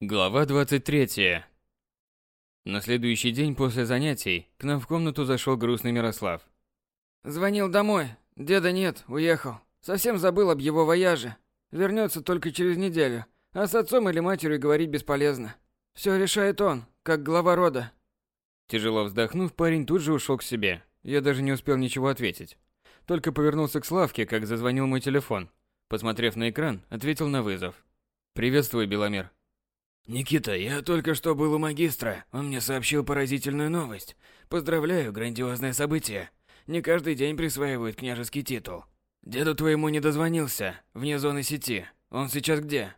Глава 23. На следующий день после занятий к нам в комнату зашел грустный Мирослав. Звонил домой. Деда нет, уехал. Совсем забыл об его вояже. Вернется только через неделю. А с отцом или матерью говорить бесполезно. Все решает он, как глава рода. Тяжело вздохнув, парень тут же ушел к себе. Я даже не успел ничего ответить. Только повернулся к Славке, как зазвонил мой телефон. Посмотрев на экран, ответил на вызов. «Приветствую, Беломир». «Никита, я только что был у магистра. Он мне сообщил поразительную новость. Поздравляю, грандиозное событие. Не каждый день присваивают княжеский титул. Деду твоему не дозвонился, вне зоны сети. Он сейчас где?»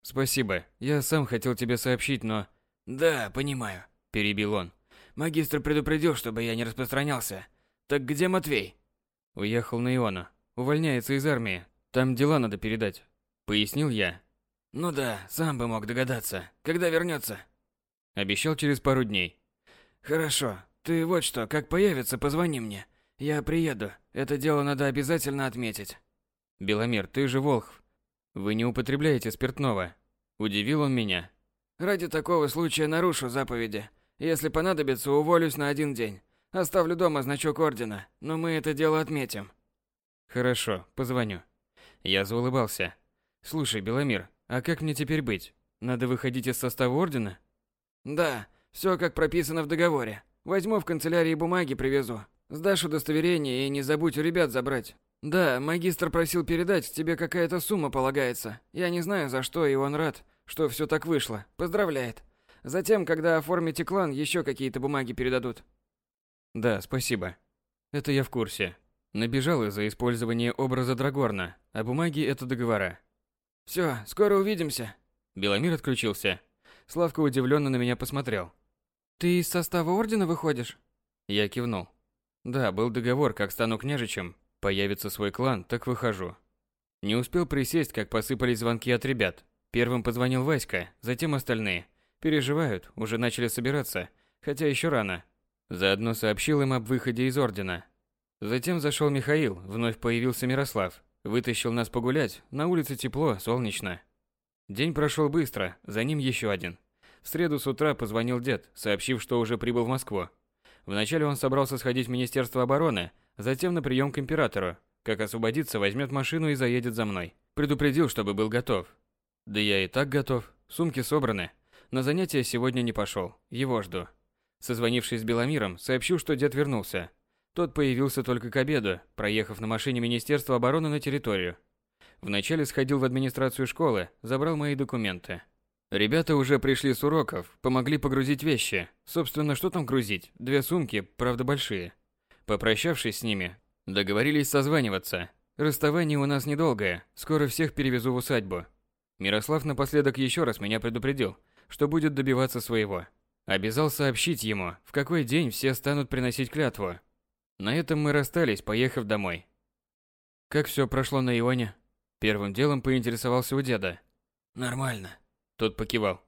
«Спасибо. Я сам хотел тебе сообщить, но...» «Да, понимаю», – перебил он. «Магистр предупредил, чтобы я не распространялся. Так где Матвей?» «Уехал на Иона. Увольняется из армии. Там дела надо передать», – пояснил я. Ну да, сам бы мог догадаться. Когда вернется? Обещал через пару дней. Хорошо. Ты вот что, как появится, позвони мне. Я приеду. Это дело надо обязательно отметить. Беломир, ты же Волхв. Вы не употребляете спиртного. Удивил он меня. Ради такого случая нарушу заповеди. Если понадобится, уволюсь на один день. Оставлю дома значок ордена, но мы это дело отметим. Хорошо, позвоню. Я заулыбался. Слушай, Беломир, а как мне теперь быть? Надо выходить из состава ордена? Да, все как прописано в договоре. Возьму в канцелярии бумаги, привезу. Сдашь удостоверение и не забудь у ребят забрать. Да, магистр просил передать, тебе какая-то сумма полагается. Я не знаю за что, и он рад, что все так вышло. Поздравляет. Затем, когда оформите клан, еще какие-то бумаги передадут. Да, спасибо. Это я в курсе. Набежал из-за использования образа Драгорна, а бумаги это договора. Все, скоро увидимся. Беломир отключился. Славка удивленно на меня посмотрел. Ты из состава ордена выходишь? Я кивнул. Да, был договор, как стану княжичем, появится свой клан, так выхожу. Не успел присесть, как посыпались звонки от ребят. Первым позвонил Васька, затем остальные. Переживают, уже начали собираться, хотя еще рано. Заодно сообщил им об выходе из ордена. Затем зашел Михаил, вновь появился Мирослав. Вытащил нас погулять, на улице тепло, солнечно. День прошел быстро, за ним еще один. В среду с утра позвонил дед, сообщив, что уже прибыл в Москву. Вначале он собрался сходить в Министерство обороны, затем на прием к императору. Как освободиться, возьмет машину и заедет за мной. Предупредил, чтобы был готов. Да я и так готов, сумки собраны. На занятия сегодня не пошел, его жду. Созвонившись с Беломиром, сообщил, что дед вернулся. Тот появился только к обеду, проехав на машине Министерства обороны на территорию. Вначале сходил в администрацию школы, забрал мои документы. Ребята уже пришли с уроков, помогли погрузить вещи. Собственно, что там грузить? Две сумки, правда большие. Попрощавшись с ними, договорились созваниваться. Расставание у нас недолгое, скоро всех перевезу в усадьбу. Мирослав напоследок еще раз меня предупредил, что будет добиваться своего. Обязал сообщить ему, в какой день все станут приносить клятву, на этом мы расстались, поехав домой. Как все прошло на Ионе? Первым делом поинтересовался у деда. Нормально. Тот покивал.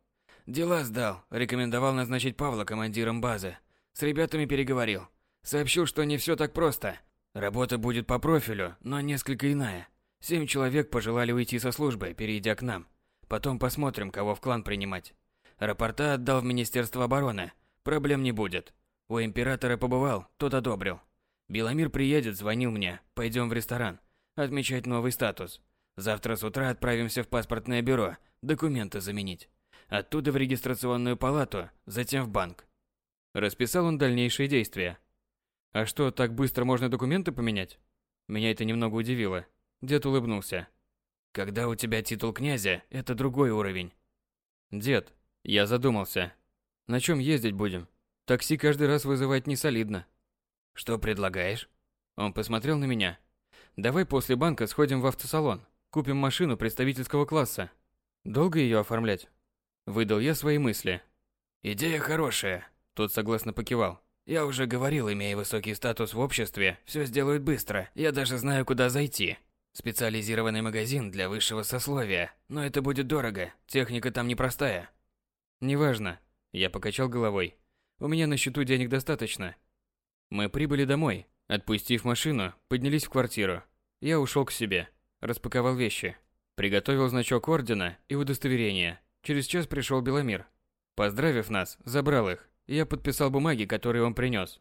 Дела сдал, рекомендовал назначить Павла командиром базы. С ребятами переговорил. Сообщил, что не все так просто. Работа будет по профилю, но несколько иная. Семь человек пожелали уйти со службы, перейдя к нам. Потом посмотрим, кого в клан принимать. Рапорта отдал в Министерство обороны. Проблем не будет. У императора побывал, тот одобрил. Беломир приедет, звонил мне. Пойдем в ресторан. Отмечать новый статус. Завтра с утра отправимся в паспортное бюро. Документы заменить. Оттуда в регистрационную палату, затем в банк. Расписал он дальнейшие действия. А что, так быстро можно документы поменять? Меня это немного удивило. Дед улыбнулся. Когда у тебя титул князя, это другой уровень. Дед, я задумался. На чем ездить будем? Такси каждый раз вызывать не солидно. Что предлагаешь? Он посмотрел на меня. Давай после банка сходим в автосалон. Купим машину представительского класса. Долго ее оформлять? Выдал я свои мысли. Идея хорошая. Тот согласно покивал. Я уже говорил, имея высокий статус в обществе, все сделают быстро. Я даже знаю, куда зайти. Специализированный магазин для высшего сословия. Но это будет дорого. Техника там непростая. Неважно. Я покачал головой. У меня на счету денег достаточно. Мы прибыли домой. Отпустив машину, поднялись в квартиру. Я ушел к себе, распаковал вещи, приготовил значок ордена и удостоверение. Через час пришел Беломир. Поздравив нас, забрал их. Я подписал бумаги, которые он принес.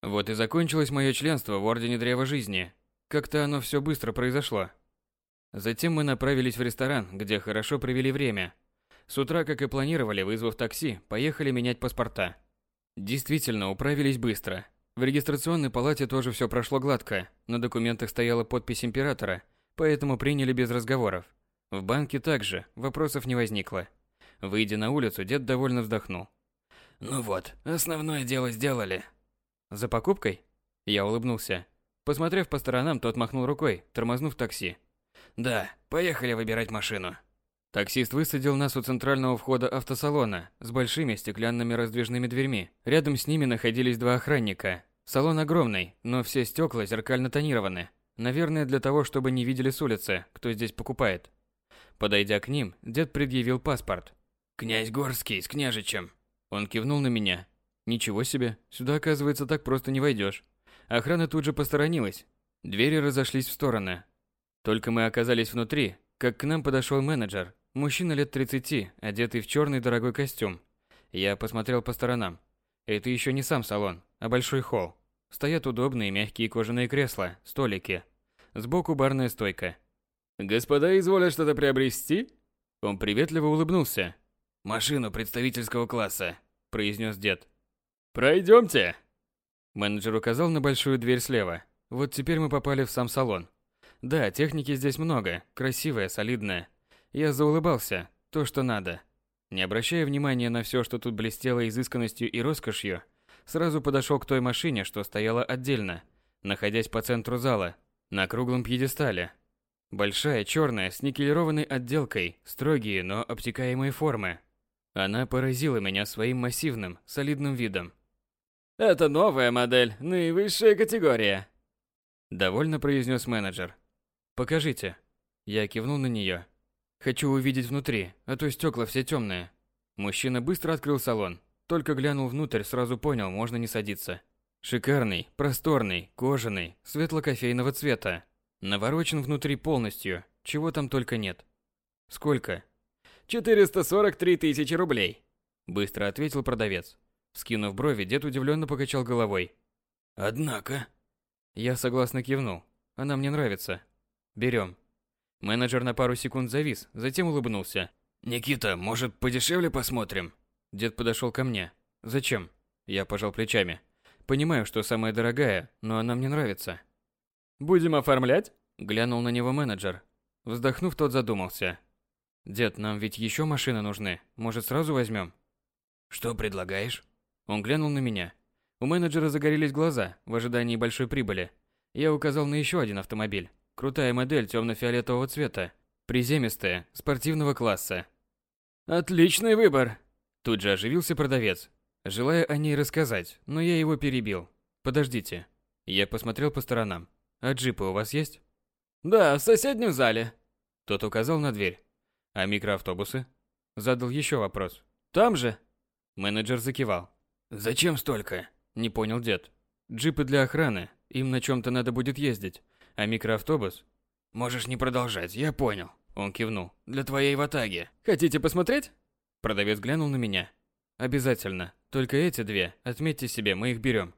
Вот и закончилось мое членство в Ордене Древа Жизни. Как-то оно все быстро произошло. Затем мы направились в ресторан, где хорошо провели время. С утра, как и планировали, вызвав такси, поехали менять паспорта. Действительно, управились быстро. В регистрационной палате тоже все прошло гладко. На документах стояла подпись императора, поэтому приняли без разговоров. В банке также, вопросов не возникло. Выйдя на улицу, дед довольно вздохнул. «Ну вот, основное дело сделали». «За покупкой?» Я улыбнулся. Посмотрев по сторонам, тот махнул рукой, тормознув такси. Да, поехали выбирать машину. Таксист высадил нас у центрального входа автосалона с большими стеклянными раздвижными дверьми. Рядом с ними находились два охранника. Салон огромный, но все стекла зеркально тонированы. Наверное, для того, чтобы не видели с улицы, кто здесь покупает. Подойдя к ним, дед предъявил паспорт. «Князь Горский с княжичем». Он кивнул на меня. «Ничего себе, сюда, оказывается, так просто не войдешь». Охрана тут же посторонилась. Двери разошлись в стороны, только мы оказались внутри, как к нам подошел менеджер, мужчина лет 30, одетый в черный дорогой костюм. Я посмотрел по сторонам. Это еще не сам салон, а большой холл. Стоят удобные мягкие кожаные кресла, столики. Сбоку барная стойка. «Господа изволят что-то приобрести?» Он приветливо улыбнулся. «Машину представительского класса», – произнес дед. «Пройдемте!» Менеджер указал на большую дверь слева. Вот теперь мы попали в сам салон. Да, техники здесь много, красивая, солидная. Я заулыбался, то, что надо. Не обращая внимания на все, что тут блестело изысканностью и роскошью, сразу подошел к той машине, что стояла отдельно, находясь по центру зала, на круглом пьедестале. Большая, черная, с никелированной отделкой, строгие, но обтекаемые формы. Она поразила меня своим массивным, солидным видом. «Это новая модель, наивысшая категория», – довольно произнес менеджер. «Покажите». Я кивнул на нее. «Хочу увидеть внутри, а то стекла все темные». Мужчина быстро открыл салон. Только глянул внутрь, сразу понял, можно не садиться. Шикарный, просторный, кожаный, светло-кофейного цвета. Наворочен внутри полностью, чего там только нет. Сколько? 443 тысячи рублей. Быстро ответил продавец. Скинув брови, дед удивленно покачал головой. Однако. Я согласно кивнул. Она мне нравится. Берем. Менеджер на пару секунд завис, затем улыбнулся. «Никита, может, подешевле посмотрим?» Дед подошел ко мне. «Зачем?» Я пожал плечами. «Понимаю, что самая дорогая, но она мне нравится». «Будем оформлять?» Глянул на него менеджер. Вздохнув, тот задумался. «Дед, нам ведь еще машины нужны. Может, сразу возьмем?» «Что предлагаешь?» Он глянул на меня. У менеджера загорелись глаза в ожидании большой прибыли. Я указал на еще один автомобиль. Крутая модель темно-фиолетового цвета. Приземистая, спортивного класса. Отличный выбор. Тут же оживился продавец, желая о ней рассказать, но я его перебил. Подождите. Я посмотрел по сторонам. А джипы у вас есть? Да, в соседнем зале. Тот указал на дверь. А микроавтобусы? Задал еще вопрос. Там же. Менеджер закивал. Зачем столько? Не понял дед. Джипы для охраны. Им на чем-то надо будет ездить. А микроавтобус? Можешь не продолжать, я понял. Он кивнул. Для твоей ватаги. Хотите посмотреть? Продавец глянул на меня. Обязательно. Только эти две, отметьте себе, мы их берем.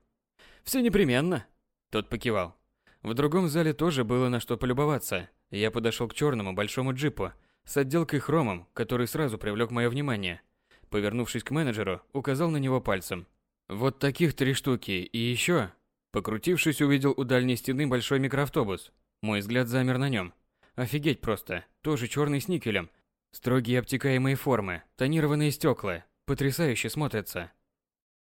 Все непременно. Тот покивал. В другом зале тоже было на что полюбоваться. Я подошел к черному большому джипу с отделкой хромом, который сразу привлек мое внимание. Повернувшись к менеджеру, указал на него пальцем. Вот таких три штуки и еще Покрутившись, увидел у дальней стены большой микроавтобус. Мой взгляд замер на нем. Офигеть просто. Тоже черный с никелем. Строгие обтекаемые формы, тонированные стекла. Потрясающе смотрятся.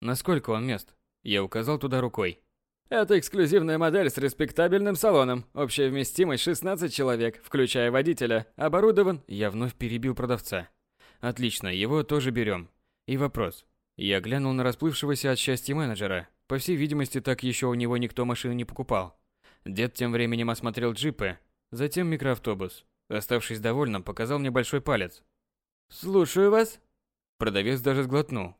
Насколько он мест? Я указал туда рукой. Это эксклюзивная модель с респектабельным салоном. Общая вместимость 16 человек, включая водителя. Оборудован... Я вновь перебил продавца. Отлично, его тоже берем. И вопрос. Я глянул на расплывшегося от счастья менеджера. По всей видимости, так еще у него никто машину не покупал. Дед тем временем осмотрел джипы, затем микроавтобус. Оставшись довольным, показал мне большой палец. «Слушаю вас». Продавец даже сглотнул.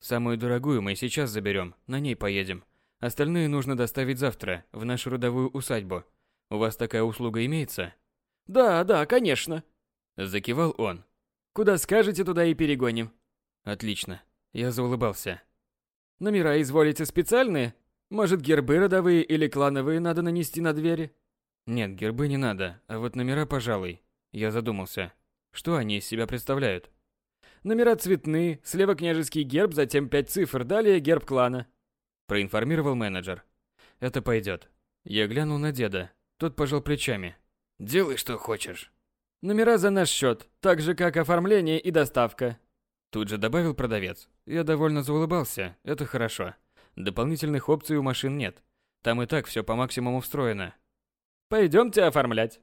«Самую дорогую мы сейчас заберем, на ней поедем. Остальные нужно доставить завтра, в нашу родовую усадьбу. У вас такая услуга имеется?» «Да, да, конечно». Закивал он. Куда скажете, туда и перегоним. Отлично. Я заулыбался. Номера изволите специальные? Может, гербы родовые или клановые надо нанести на двери? Нет, гербы не надо, а вот номера, пожалуй. Я задумался. Что они из себя представляют? Номера цветные, слева княжеский герб, затем пять цифр, далее герб клана. Проинформировал менеджер. Это пойдет. Я глянул на деда. Тот пожал плечами. Делай, что хочешь. Номера за наш счет, так же, как оформление и доставка. Тут же добавил продавец. Я довольно заулыбался, это хорошо. Дополнительных опций у машин нет. Там и так все по максимуму встроено. Пойдемте оформлять.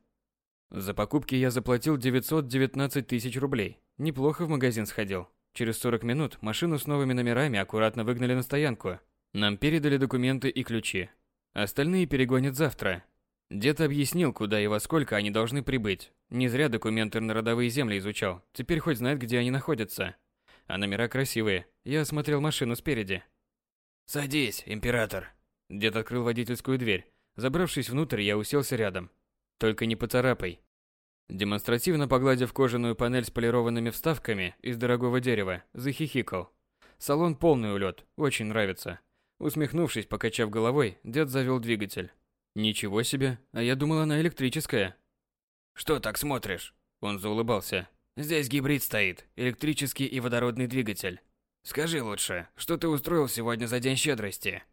За покупки я заплатил 919 тысяч рублей. Неплохо в магазин сходил. Через 40 минут машину с новыми номерами аккуратно выгнали на стоянку. Нам передали документы и ключи. Остальные перегонят завтра. Дед объяснил, куда и во сколько они должны прибыть. Не зря документы на родовые земли изучал. Теперь хоть знает, где они находятся. А номера красивые. Я осмотрел машину спереди. «Садись, император». Дед открыл водительскую дверь. Забравшись внутрь, я уселся рядом. Только не поцарапай. Демонстративно погладив кожаную панель с полированными вставками из дорогого дерева, захихикал. Салон полный улет, очень нравится. Усмехнувшись, покачав головой, дед завел двигатель. Ничего себе, а я думал, она электрическая. Что так смотришь? Он заулыбался. Здесь гибрид стоит, электрический и водородный двигатель. Скажи лучше, что ты устроил сегодня за день щедрости?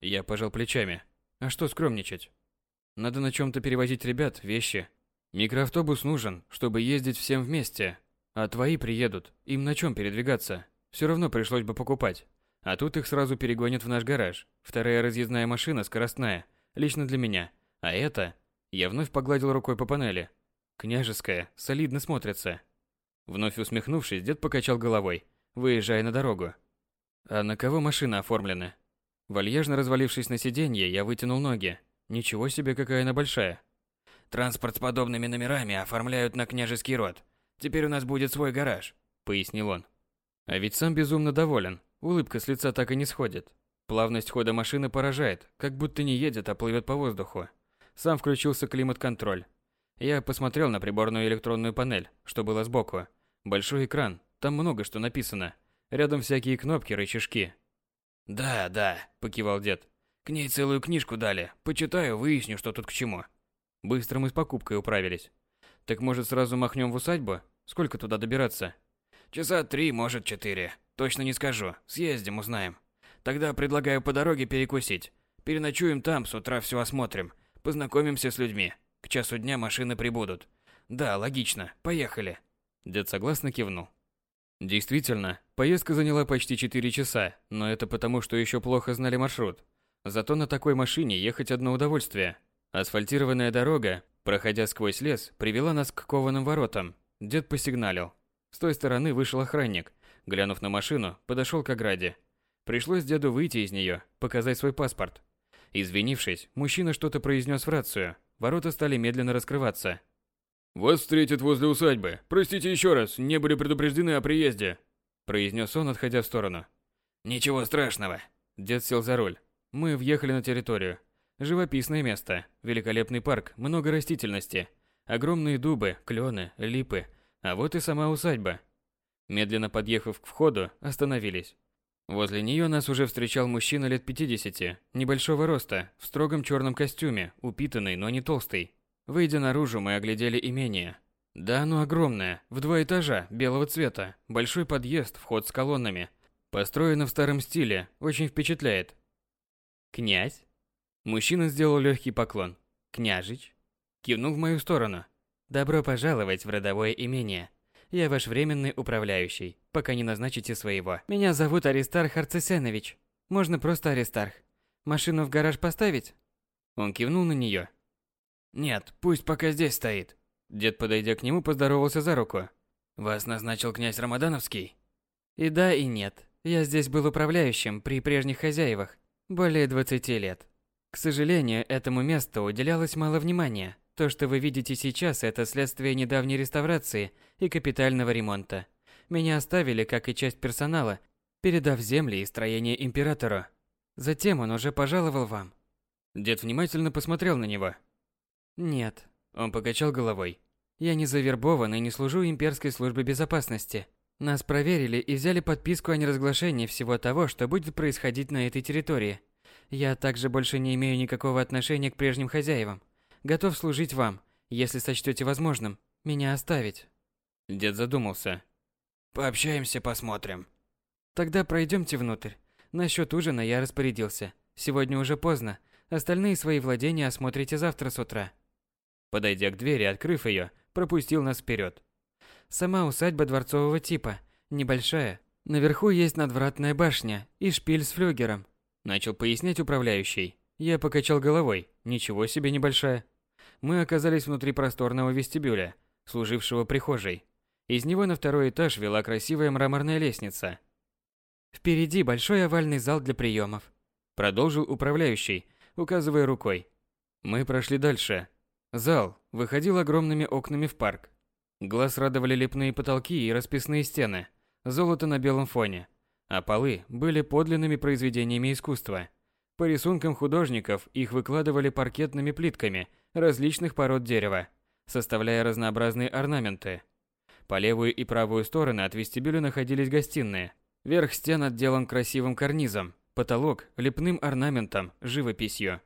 Я пожал плечами. А что скромничать? Надо на чем-то перевозить ребят, вещи. Микроавтобус нужен, чтобы ездить всем вместе. А твои приедут, им на чем передвигаться? Все равно пришлось бы покупать. А тут их сразу перегонят в наш гараж. Вторая разъездная машина скоростная, лично для меня. А это... Я вновь погладил рукой по панели. Княжеская, солидно смотрится. Вновь усмехнувшись, дед покачал головой, выезжая на дорогу. А на кого машина оформлена? Вальяжно развалившись на сиденье, я вытянул ноги. Ничего себе, какая она большая. Транспорт с подобными номерами оформляют на княжеский род. Теперь у нас будет свой гараж, пояснил он. А ведь сам безумно доволен. Улыбка с лица так и не сходит. Плавность хода машины поражает, как будто не едет, а плывет по воздуху. Сам включился климат-контроль. Я посмотрел на приборную электронную панель, что было сбоку. Большой экран, там много что написано. Рядом всякие кнопки, рычажки. «Да, да», – покивал дед. «К ней целую книжку дали. Почитаю, выясню, что тут к чему». Быстро мы с покупкой управились. Так может сразу махнем в усадьбу? Сколько туда добираться? Часа три, может четыре. Точно не скажу. Съездим, узнаем. Тогда предлагаю по дороге перекусить. Переночуем там, с утра все осмотрим. Познакомимся с людьми. К часу дня машины прибудут. Да, логично. Поехали. Дед согласно кивнул. Действительно, поездка заняла почти 4 часа, но это потому, что еще плохо знали маршрут. Зато на такой машине ехать одно удовольствие. Асфальтированная дорога, проходя сквозь лес, привела нас к кованым воротам. Дед посигналил. С той стороны вышел охранник. Глянув на машину, подошел к ограде. Пришлось деду выйти из нее, показать свой паспорт. Извинившись, мужчина что-то произнес в рацию. Ворота стали медленно раскрываться. «Вас встретят возле усадьбы. Простите еще раз, не были предупреждены о приезде», произнес он, отходя в сторону. «Ничего страшного». Дед сел за руль. Мы въехали на территорию. Живописное место, великолепный парк, много растительности, огромные дубы, клены, липы, а вот и сама усадьба. Медленно подъехав к входу, остановились. Возле нее нас уже встречал мужчина лет 50, небольшого роста, в строгом черном костюме, упитанный, но не толстый. Выйдя наружу, мы оглядели имение. Да, оно огромное, в два этажа, белого цвета, большой подъезд, вход с колоннами. Построено в старом стиле, очень впечатляет. «Князь?» Мужчина сделал легкий поклон. «Княжич?» Кивнул в мою сторону. «Добро пожаловать в родовое имение. Я ваш временный управляющий, пока не назначите своего. Меня зовут Аристарх Арцесенович. Можно просто Аристарх. Машину в гараж поставить?» Он кивнул на нее. «Нет, пусть пока здесь стоит». Дед, подойдя к нему, поздоровался за руку. «Вас назначил князь Рамадановский?» «И да, и нет. Я здесь был управляющим при прежних хозяевах. Более 20 лет. К сожалению, этому месту уделялось мало внимания. То, что вы видите сейчас, это следствие недавней реставрации и капитального ремонта. Меня оставили, как и часть персонала, передав земли и строение императору. Затем он уже пожаловал вам. Дед внимательно посмотрел на него. Нет, он покачал головой. Я не завербован и не служу имперской службе безопасности. Нас проверили и взяли подписку о неразглашении всего того, что будет происходить на этой территории. Я также больше не имею никакого отношения к прежним хозяевам. Готов служить вам, если сочтете возможным, меня оставить. Дед задумался. Пообщаемся, посмотрим. Тогда пройдемте внутрь. Насчет ужина я распорядился. Сегодня уже поздно. Остальные свои владения осмотрите завтра с утра. Подойдя к двери, открыв ее, пропустил нас вперед. Сама усадьба дворцового типа, небольшая. Наверху есть надвратная башня и шпиль с флюгером. Начал пояснять управляющий. Я покачал головой. Ничего себе небольшая. Мы оказались внутри просторного вестибюля, служившего прихожей. Из него на второй этаж вела красивая мраморная лестница. Впереди большой овальный зал для приемов. Продолжил управляющий, указывая рукой. Мы прошли дальше. Зал выходил огромными окнами в парк. Глаз радовали лепные потолки и расписные стены, золото на белом фоне, а полы были подлинными произведениями искусства. По рисункам художников их выкладывали паркетными плитками различных пород дерева, составляя разнообразные орнаменты. По левую и правую стороны от вестибюля находились гостиные. Верх стен отделан красивым карнизом, потолок – лепным орнаментом, живописью.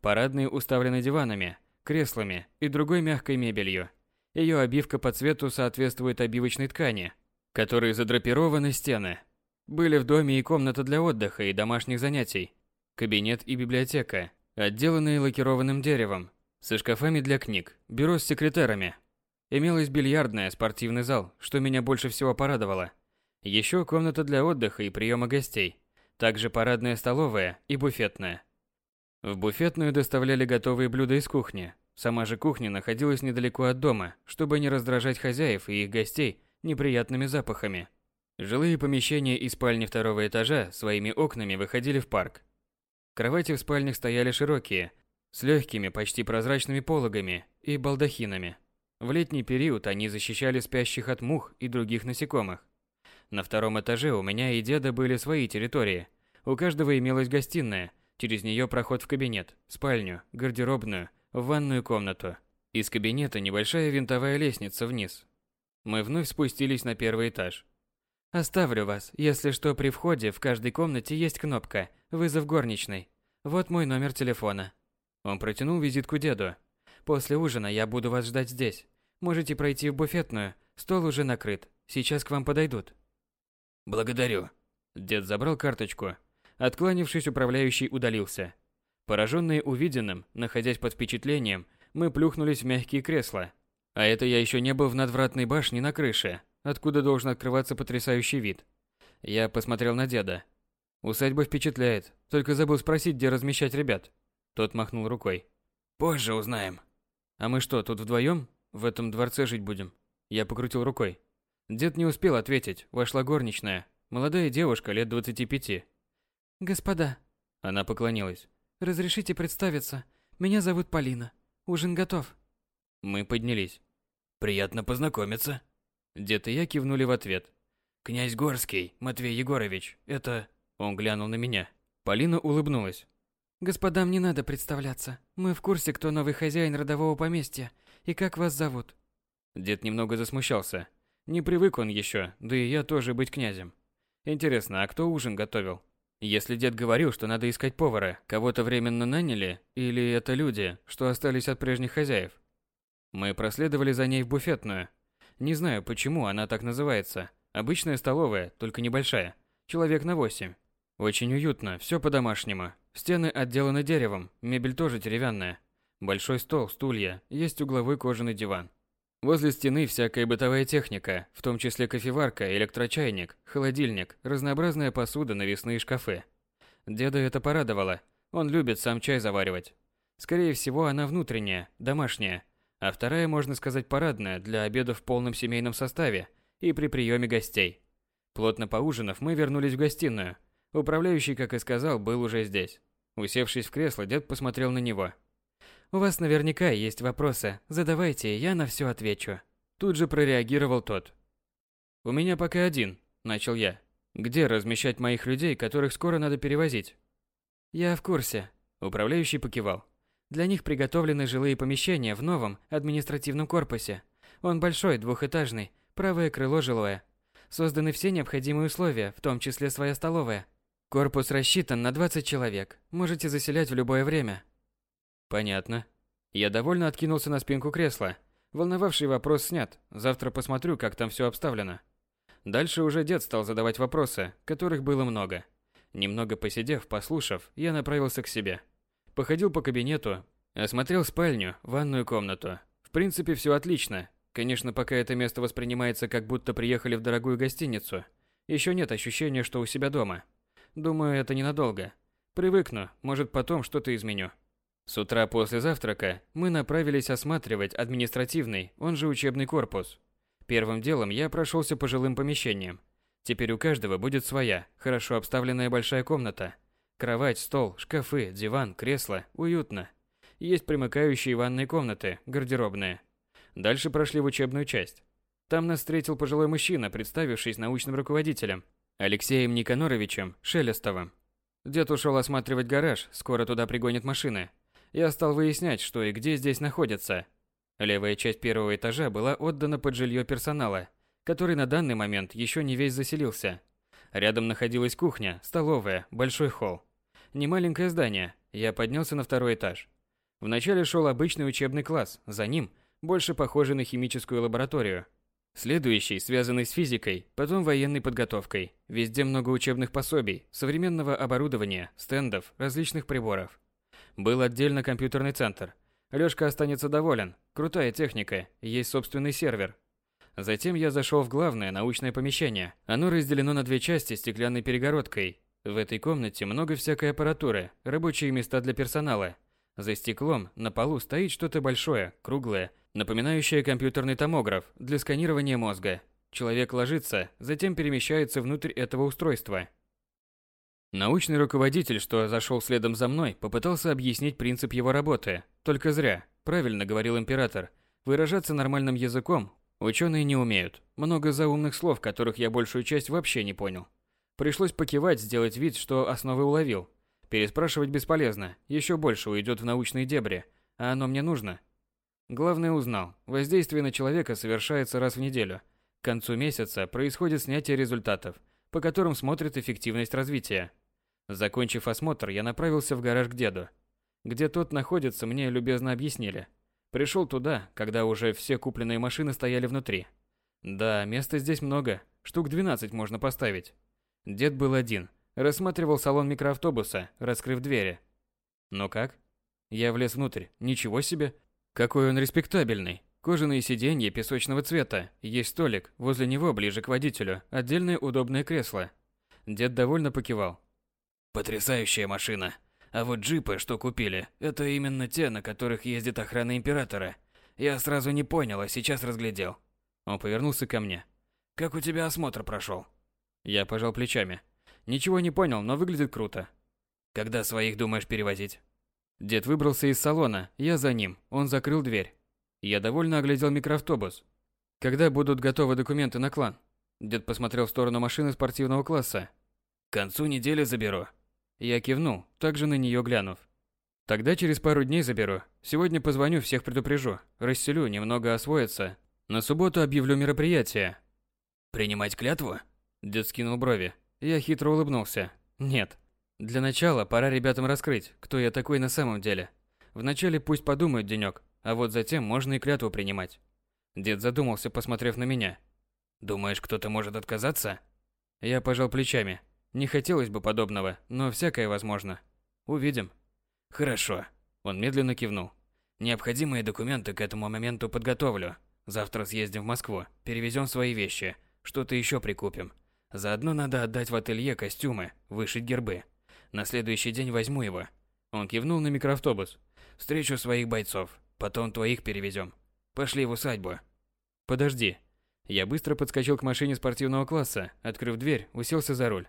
Парадные уставлены диванами, креслами и другой мягкой мебелью. Ее обивка по цвету соответствует обивочной ткани, которой задрапированы стены. Были в доме и комната для отдыха и домашних занятий, кабинет и библиотека, отделанные лакированным деревом, со шкафами для книг, бюро с секретарами. Имелась бильярдная, спортивный зал, что меня больше всего порадовало. Еще комната для отдыха и приема гостей, также парадная столовая и буфетная. В буфетную доставляли готовые блюда из кухни, Сама же кухня находилась недалеко от дома, чтобы не раздражать хозяев и их гостей неприятными запахами. Жилые помещения и спальни второго этажа своими окнами выходили в парк. Кровати в спальнях стояли широкие, с легкими, почти прозрачными пологами и балдахинами. В летний период они защищали спящих от мух и других насекомых. На втором этаже у меня и деда были свои территории. У каждого имелась гостиная, через нее проход в кабинет, спальню, гардеробную ванную комнату. Из кабинета небольшая винтовая лестница вниз. Мы вновь спустились на первый этаж. Оставлю вас, если что, при входе в каждой комнате есть кнопка «Вызов горничной». Вот мой номер телефона. Он протянул визитку деду. После ужина я буду вас ждать здесь. Можете пройти в буфетную, стол уже накрыт. Сейчас к вам подойдут. Благодарю. Дед забрал карточку. Откланившись, управляющий удалился. Пораженные увиденным, находясь под впечатлением, мы плюхнулись в мягкие кресла. А это я еще не был в надвратной башне на крыше, откуда должен открываться потрясающий вид. Я посмотрел на деда. Усадьба впечатляет, только забыл спросить, где размещать ребят. Тот махнул рукой. Позже узнаем. А мы что, тут вдвоем? В этом дворце жить будем? Я покрутил рукой. Дед не успел ответить, вошла горничная, молодая девушка лет 25. Господа. Она поклонилась. Разрешите представиться. Меня зовут Полина. Ужин готов. Мы поднялись. Приятно познакомиться. Дед и я кивнули в ответ. Князь Горский, Матвей Егорович, это... Он глянул на меня. Полина улыбнулась. Господам не надо представляться. Мы в курсе, кто новый хозяин родового поместья и как вас зовут. Дед немного засмущался. Не привык он еще, да и я тоже быть князем. Интересно, а кто ужин готовил? Если дед говорил, что надо искать повара, кого-то временно наняли, или это люди, что остались от прежних хозяев? Мы проследовали за ней в буфетную. Не знаю, почему она так называется. Обычная столовая, только небольшая. Человек на восемь. Очень уютно, все по-домашнему. Стены отделаны деревом, мебель тоже деревянная. Большой стол, стулья, есть угловой кожаный диван. Возле стены всякая бытовая техника, в том числе кофеварка, электрочайник, холодильник, разнообразная посуда, навесные шкафы. Деда это порадовало. Он любит сам чай заваривать. Скорее всего, она внутренняя, домашняя, а вторая, можно сказать, парадная для обеда в полном семейном составе и при приеме гостей. Плотно поужинав, мы вернулись в гостиную. Управляющий, как и сказал, был уже здесь. Усевшись в кресло, дед посмотрел на него. У вас наверняка есть вопросы. Задавайте, я на все отвечу. Тут же прореагировал тот. У меня пока один, начал я. Где размещать моих людей, которых скоро надо перевозить? Я в курсе, управляющий покивал. Для них приготовлены жилые помещения в новом административном корпусе. Он большой, двухэтажный, правое крыло жилое. Созданы все необходимые условия, в том числе своя столовая. Корпус рассчитан на 20 человек. Можете заселять в любое время. Понятно. Я довольно откинулся на спинку кресла. Волновавший вопрос снят. Завтра посмотрю, как там все обставлено. Дальше уже дед стал задавать вопросы, которых было много. Немного посидев, послушав, я направился к себе. Походил по кабинету, осмотрел спальню, ванную комнату. В принципе, все отлично. Конечно, пока это место воспринимается как будто приехали в дорогую гостиницу. Еще нет ощущения, что у себя дома. Думаю, это ненадолго. Привыкну, может потом что-то изменю. С утра после завтрака мы направились осматривать административный, он же учебный корпус. Первым делом я прошелся по жилым помещениям. Теперь у каждого будет своя, хорошо обставленная большая комната. Кровать, стол, шкафы, диван, кресло, уютно. Есть примыкающие ванные комнаты, гардеробные. Дальше прошли в учебную часть. Там нас встретил пожилой мужчина, представившись научным руководителем, Алексеем Никаноровичем Шелестовым. Дед ушел осматривать гараж, скоро туда пригонят машины. Я стал выяснять, что и где здесь находится. Левая часть первого этажа была отдана под жилье персонала, который на данный момент еще не весь заселился. Рядом находилась кухня, столовая, большой холл. Немаленькое здание. Я поднялся на второй этаж. Вначале шел обычный учебный класс, за ним больше похожий на химическую лабораторию. Следующий, связанный с физикой, потом военной подготовкой. Везде много учебных пособий, современного оборудования, стендов, различных приборов. Был отдельно компьютерный центр. Лёшка останется доволен. Крутая техника, есть собственный сервер. Затем я зашел в главное научное помещение. Оно разделено на две части стеклянной перегородкой. В этой комнате много всякой аппаратуры, рабочие места для персонала. За стеклом на полу стоит что-то большое, круглое, напоминающее компьютерный томограф для сканирования мозга. Человек ложится, затем перемещается внутрь этого устройства. Научный руководитель, что зашел следом за мной, попытался объяснить принцип его работы. Только зря. Правильно говорил император. Выражаться нормальным языком ученые не умеют. Много заумных слов, которых я большую часть вообще не понял. Пришлось покивать, сделать вид, что основы уловил. Переспрашивать бесполезно, еще больше уйдет в научные дебри, а оно мне нужно. Главное узнал, воздействие на человека совершается раз в неделю. К концу месяца происходит снятие результатов, по которым смотрят эффективность развития. Закончив осмотр, я направился в гараж к деду. Где тот находится, мне любезно объяснили. Пришел туда, когда уже все купленные машины стояли внутри. Да, места здесь много, штук 12 можно поставить. Дед был один, рассматривал салон микроавтобуса, раскрыв двери. Ну как? Я влез внутрь. Ничего себе. Какой он респектабельный. Кожаные сиденья песочного цвета, есть столик, возле него, ближе к водителю, отдельное удобное кресло. Дед довольно покивал. Потрясающая машина. А вот джипы, что купили, это именно те, на которых ездит охрана императора. Я сразу не понял, а сейчас разглядел. Он повернулся ко мне. Как у тебя осмотр прошел? Я пожал плечами. Ничего не понял, но выглядит круто. Когда своих думаешь перевозить? Дед выбрался из салона, я за ним. Он закрыл дверь. Я довольно оглядел микроавтобус. Когда будут готовы документы на клан? Дед посмотрел в сторону машины спортивного класса. К концу недели заберу. Я кивнул, также на нее глянув. Тогда через пару дней заберу. Сегодня позвоню, всех предупрежу. Расселю, немного освоиться. На субботу объявлю мероприятие. Принимать клятву? Дед скинул брови. Я хитро улыбнулся. Нет. Для начала пора ребятам раскрыть, кто я такой на самом деле. Вначале пусть подумают денек, а вот затем можно и клятву принимать. Дед задумался, посмотрев на меня. Думаешь, кто-то может отказаться? Я пожал плечами. Не хотелось бы подобного, но всякое возможно. Увидим. Хорошо. Он медленно кивнул. Необходимые документы к этому моменту подготовлю. Завтра съездим в Москву, перевезем свои вещи, что-то еще прикупим. Заодно надо отдать в ателье костюмы, вышить гербы. На следующий день возьму его. Он кивнул на микроавтобус. Встречу своих бойцов, потом твоих перевезем. Пошли в усадьбу. Подожди. Я быстро подскочил к машине спортивного класса, открыв дверь, уселся за руль.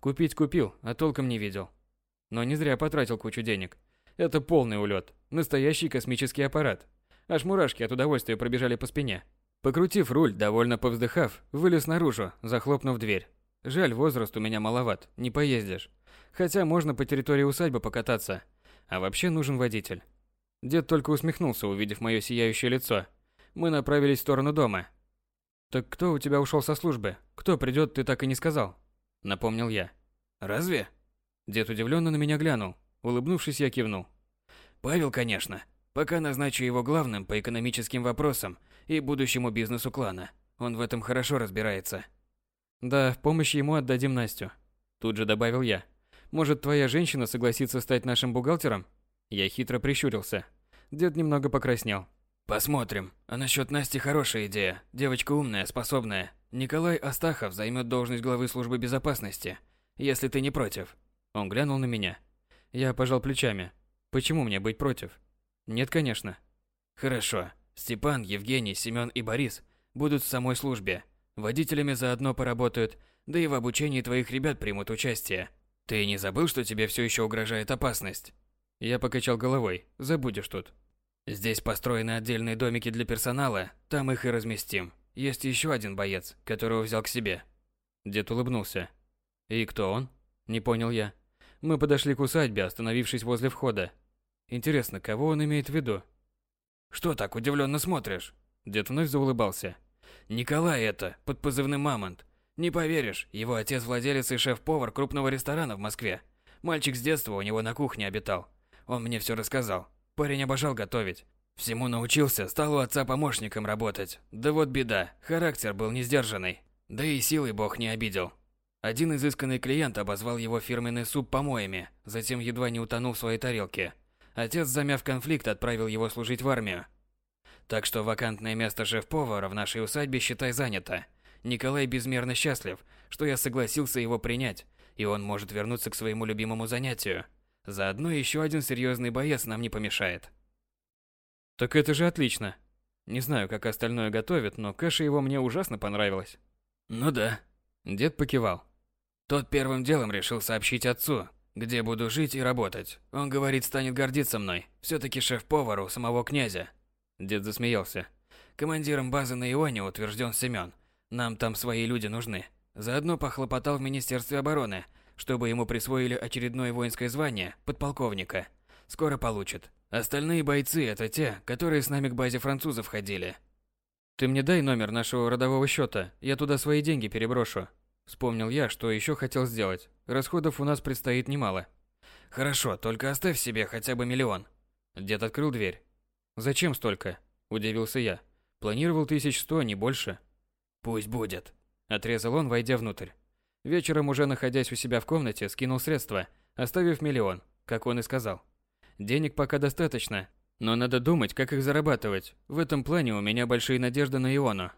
Купить купил, а толком не видел. Но не зря потратил кучу денег. Это полный улет, настоящий космический аппарат. Аж мурашки от удовольствия пробежали по спине. Покрутив руль, довольно повздыхав, вылез наружу, захлопнув дверь. Жаль, возраст у меня маловат, не поездишь. Хотя можно по территории усадьбы покататься. А вообще нужен водитель. Дед только усмехнулся, увидев мое сияющее лицо. Мы направились в сторону дома. Так кто у тебя ушел со службы? Кто придет, ты так и не сказал. Напомнил я. Разве? Дед удивленно на меня глянул. Улыбнувшись, я кивнул. Павел, конечно. Пока назначу его главным по экономическим вопросам и будущему бизнесу клана. Он в этом хорошо разбирается. Да, в помощь ему отдадим Настю. Тут же добавил я. Может, твоя женщина согласится стать нашим бухгалтером? Я хитро прищурился. Дед немного покраснел. Посмотрим. А насчет Насти хорошая идея. Девочка умная, способная. Николай Астахов займет должность главы службы безопасности, если ты не против. Он глянул на меня. Я пожал плечами. Почему мне быть против? Нет, конечно. Хорошо. Степан, Евгений, Семён и Борис будут в самой службе. Водителями заодно поработают, да и в обучении твоих ребят примут участие. Ты не забыл, что тебе все еще угрожает опасность? Я покачал головой. Забудешь тут. Здесь построены отдельные домики для персонала, там их и разместим. Есть еще один боец, которого взял к себе. Дед улыбнулся. И кто он? Не понял я. Мы подошли к усадьбе, остановившись возле входа. Интересно, кого он имеет в виду? Что так удивленно смотришь? Дед вновь заулыбался. Николай это, под позывным Мамонт. Не поверишь, его отец владелец и шеф-повар крупного ресторана в Москве. Мальчик с детства у него на кухне обитал. Он мне все рассказал. Парень обожал готовить. Всему научился, стал у отца помощником работать. Да вот беда, характер был не сдержанный. Да и силой бог не обидел. Один изысканный клиент обозвал его фирменный суп помоями, затем едва не утонул в своей тарелке. Отец, замяв конфликт, отправил его служить в армию. Так что вакантное место шеф-повара в нашей усадьбе считай занято. Николай безмерно счастлив, что я согласился его принять, и он может вернуться к своему любимому занятию. Заодно еще один серьезный боец нам не помешает. Так это же отлично. Не знаю, как остальное готовят, но каша его мне ужасно понравилась. Ну да. Дед покивал. Тот первым делом решил сообщить отцу, где буду жить и работать. Он говорит, станет гордиться мной. Все-таки шеф-повар у самого князя. Дед засмеялся. Командиром базы на Ионе утвержден Семен. Нам там свои люди нужны. Заодно похлопотал в Министерстве обороны, чтобы ему присвоили очередное воинское звание подполковника. Скоро получит. Остальные бойцы это те, которые с нами к базе французов ходили. Ты мне дай номер нашего родового счета, я туда свои деньги переброшу. Вспомнил я, что еще хотел сделать. Расходов у нас предстоит немало. Хорошо, только оставь себе хотя бы миллион. Дед открыл дверь. Зачем столько? Удивился я. Планировал тысяч сто, не больше. Пусть будет. Отрезал он, войдя внутрь. Вечером, уже находясь у себя в комнате, скинул средства, оставив миллион, как он и сказал. Денег пока достаточно, но надо думать, как их зарабатывать. В этом плане у меня большие надежды на Иону.